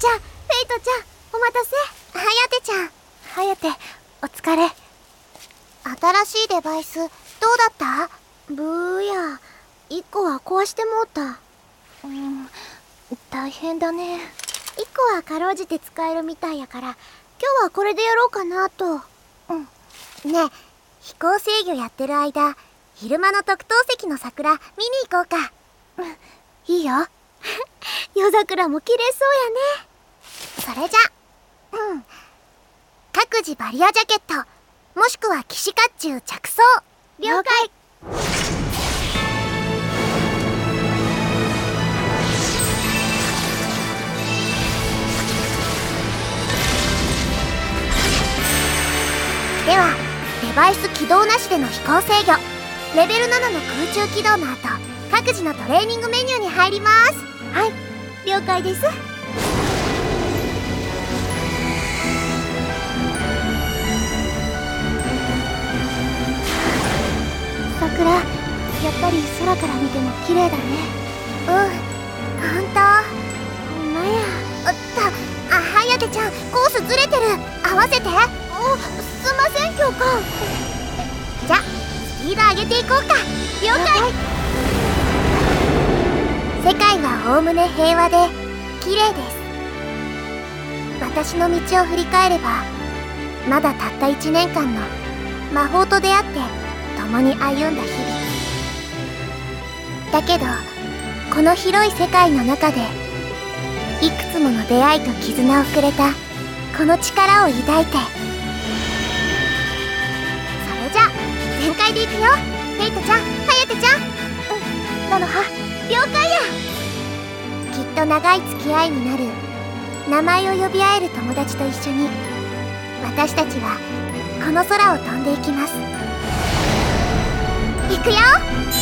ちゃんフェイトちゃんお待たせ。はやてちゃん。はやてお疲れ。新しいデバイスどうだった？ブーや1個は壊してもうた。うん大変だね。1個はかろうじて使えるみたいやから今日はこれでやろうかなと。うん。ねえ飛行制御やってる間昼間の特等席の桜見に行こうか。うん。いいよ。夜桜も綺麗そうやねそれじゃ。うん。各自バリアジャケット。もしくは騎士甲冑着装。了解。ではデバイス起動なしでの飛行制御。レベル7の空中機動の後各自のトレーニングメニューに入ります。はい。了解です桜やっぱり空から見ても綺麗だね。うん。ほんとほんまや。おっとあはやてちゃんコースずれてる。合わせて。おすんません教官。じゃスピード上げていこうか。了解。世界はおおむね平和で綺麗です。私の道を振り返ればまだたった1年間の魔法と出会って共に歩んだ日々。だけどこの広い世界の中でいくつもの出会いと絆をくれたこの力を抱いて。それじゃ全開でいくよ。フェイトちゃんハヤテちゃん。うんなのは了解や。きっと長い付き合いになる名前を呼び合える友達と一緒に私たちはこの空を飛んでいきます。行くよ。